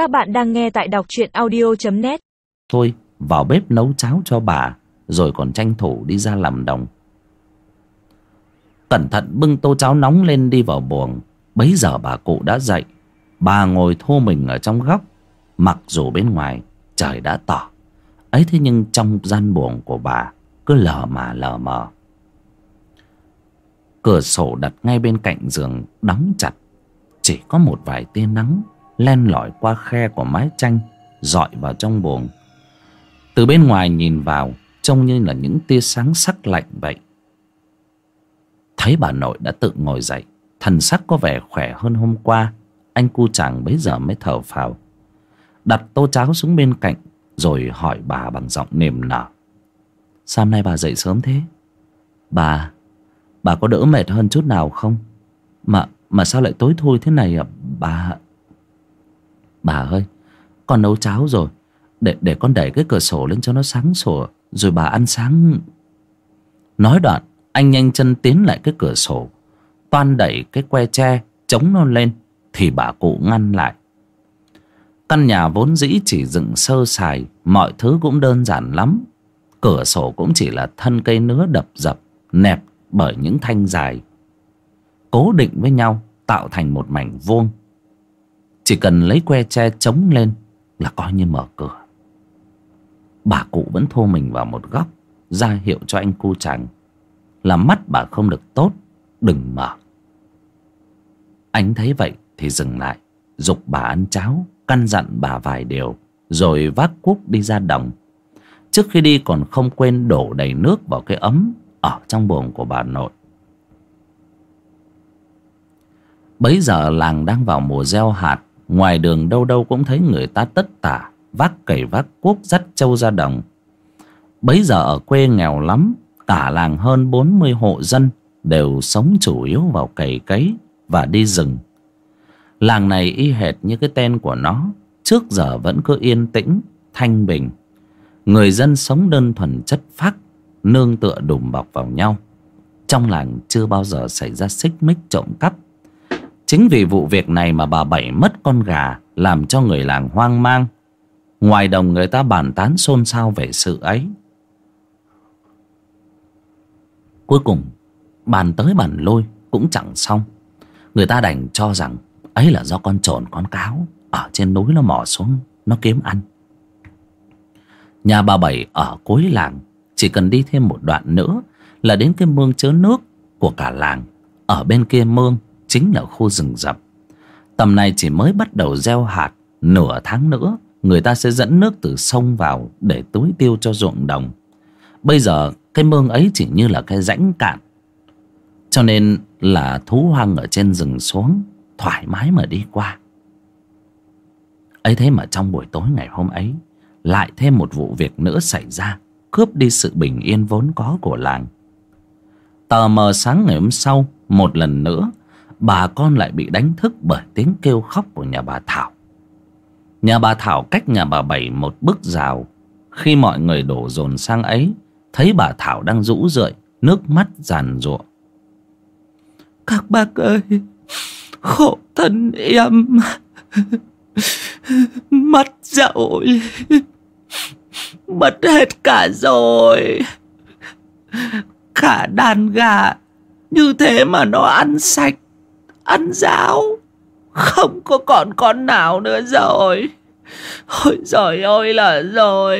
Các bạn đang nghe tại đọc truyện audio.net Thôi, vào bếp nấu cháo cho bà, Rồi còn tranh thủ đi ra làm đồng. Cẩn thận bưng tô cháo nóng lên đi vào buồng. Bấy giờ bà cụ đã dậy. Bà ngồi thô mình ở trong góc, Mặc dù bên ngoài trời đã tỏ. Ấy thế nhưng trong gian buồng của bà cứ lờ mà lờ mờ. Cửa sổ đặt ngay bên cạnh giường, đóng chặt. Chỉ có một vài tia nắng len lỏi qua khe của mái tranh, dọi vào trong buồng. Từ bên ngoài nhìn vào, trông như là những tia sáng sắc lạnh vậy. Thấy bà nội đã tự ngồi dậy, thần sắc có vẻ khỏe hơn hôm qua, anh cu chàng bấy giờ mới thở phào. Đặt tô cháo xuống bên cạnh, rồi hỏi bà bằng giọng niềm nở. Sao hôm nay bà dậy sớm thế? Bà bà có đỡ mệt hơn chút nào không? Mà mà sao lại tối thui thế này à bà? Bà ơi, con nấu cháo rồi. Để để con đẩy cái cửa sổ lên cho nó sáng sủa, rồi bà ăn sáng. Nói đoạn, anh nhanh chân tiến lại cái cửa sổ. Toan đẩy cái que tre chống nó lên, thì bà cụ ngăn lại. Căn nhà vốn dĩ chỉ dựng sơ sài, mọi thứ cũng đơn giản lắm. Cửa sổ cũng chỉ là thân cây nứa đập dập, nẹp bởi những thanh dài. Cố định với nhau, tạo thành một mảnh vuông chỉ cần lấy que tre chống lên là coi như mở cửa. Bà cụ vẫn thô mình vào một góc, ra hiệu cho anh cu chàng là mắt bà không được tốt, đừng mở. Anh thấy vậy thì dừng lại, dục bà ăn cháo, căn dặn bà vài điều, rồi vác cuốc đi ra đồng. Trước khi đi còn không quên đổ đầy nước vào cái ấm ở trong buồng của bà nội. Bấy giờ làng đang vào mùa gieo hạt ngoài đường đâu đâu cũng thấy người ta tất tả, vác cày vác cuốc dắt trâu ra đồng. Bấy giờ ở quê nghèo lắm cả làng hơn bốn mươi hộ dân đều sống chủ yếu vào cày cấy và đi rừng. Làng này y hệt như cái tên của nó, trước giờ vẫn cứ yên tĩnh, thanh bình. Người dân sống đơn thuần chất phác, nương tựa đùm bọc vào nhau. Trong làng chưa bao giờ xảy ra xích mích trộm cắp chính vì vụ việc này mà bà bảy mất con gà, làm cho người làng hoang mang. Ngoài đồng người ta bàn tán xôn xao về sự ấy. Cuối cùng, bàn tới bàn lôi cũng chẳng xong. Người ta đành cho rằng ấy là do con trồn, con cáo ở trên núi nó mò xuống, nó kiếm ăn. Nhà bà bảy ở cuối làng, chỉ cần đi thêm một đoạn nữa là đến cái mương chứa nước của cả làng ở bên kia mương chính là khu rừng rậm. Tầm này chỉ mới bắt đầu gieo hạt, nửa tháng nữa, người ta sẽ dẫn nước từ sông vào để tưới tiêu cho ruộng đồng. Bây giờ, cái mương ấy chỉ như là cái rãnh cạn. Cho nên là thú hoang ở trên rừng xuống, thoải mái mà đi qua. Ấy thế mà trong buổi tối ngày hôm ấy, lại thêm một vụ việc nữa xảy ra, cướp đi sự bình yên vốn có của làng. Tờ mờ sáng ngày hôm sau, một lần nữa bà con lại bị đánh thức bởi tiếng kêu khóc của nhà bà thảo. Nhà bà thảo cách nhà bà bảy một bức rào. Khi mọi người đổ dồn sang ấy thấy bà thảo đang rũ rượi nước mắt giàn ruộng. các bác ơi khổ thân em. Mất dậu, mất hết cả rồi. Cả đàn gà như thế mà nó ăn sạch ăn giáo. Không có còn con nào nữa rồi. Ôi giời ơi là rồi.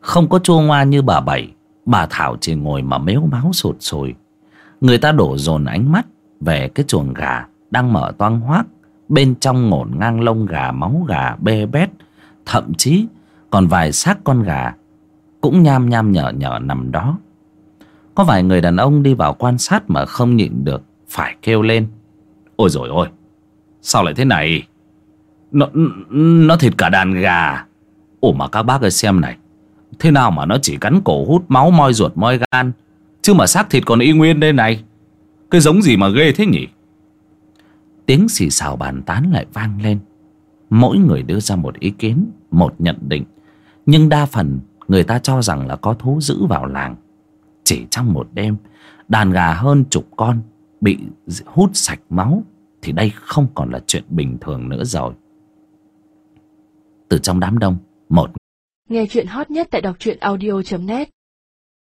Không có chua ngoa như bà bảy. Bà thảo chỉ ngồi mà mếu máu sụt sùi. Người ta đổ dồn ánh mắt về cái chuồng gà đang mở toang hoác. Bên trong ngổn ngang lông gà, máu gà, bê bét thậm chí còn vài xác con gà cũng nham nham nhở nhở nằm đó. Có vài người đàn ông đi vào quan sát mà không nhịn được phải kêu lên. Ôi rồi ôi, sao lại thế này? Nó nó thịt cả đàn gà. Ủa mà các bác ơi, xem này. Thế nào mà nó chỉ cắn cổ hút máu, moi ruột, moi gan, chứ mà xác thịt còn y nguyên đây này? Cái giống gì mà ghê thế nhỉ? Tiếng xì xào bàn tán lại vang lên. Mỗi người đưa ra một ý kiến, một nhận định. Nhưng đa phần người ta cho rằng là có thú dữ vào làng. Chỉ trong một đêm, đàn gà hơn chục con bị hút sạch máu thì đây không còn là chuyện bình thường nữa rồi. Từ trong đám đông, một nghe chuyện hot nhất tại đọc truyện audio.net